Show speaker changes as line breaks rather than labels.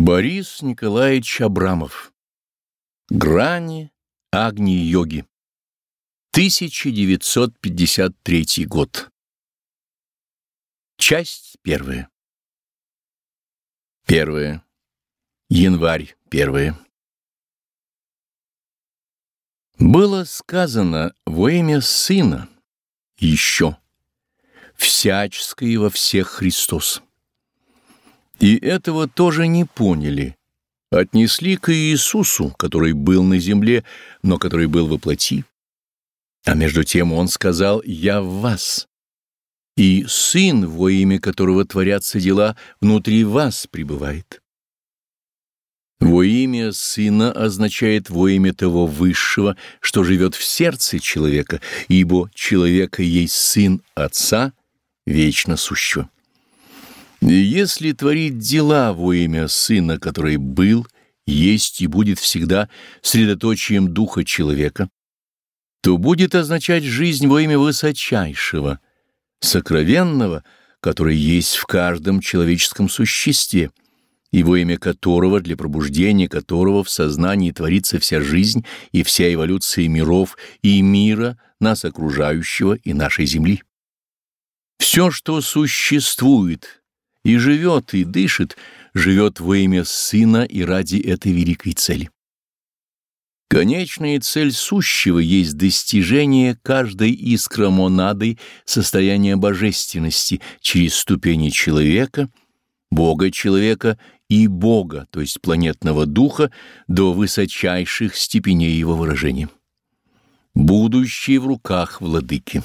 Борис Николаевич Абрамов. Грани Агни-йоги. 1953 год. Часть первая. Первая. Январь первая. Было сказано во имя Сына еще всяческое во всех Христос. И этого тоже не поняли. Отнесли к Иисусу, который был на земле, но который был во плоти. А между тем он сказал «Я в вас». И Сын, во имя которого творятся дела, внутри вас пребывает. Во имя Сына означает во имя того Высшего, что живет в сердце человека, ибо человека есть Сын Отца, вечно сущего. Если творить дела во имя Сына, который был, есть и будет всегда средоточием духа человека, то будет означать жизнь во имя высочайшего, сокровенного, который есть в каждом человеческом существе, и во имя которого, для пробуждения которого в сознании творится вся жизнь и вся эволюция миров и мира, нас окружающего и нашей Земли. Все, что существует, и живет, и дышит, живет во имя Сына и ради этой великой цели. Конечная цель сущего есть достижение каждой искромонадой состояния божественности через ступени человека, Бога-человека и Бога, то есть планетного духа, до высочайших степеней его выражения. Будущее в руках владыки.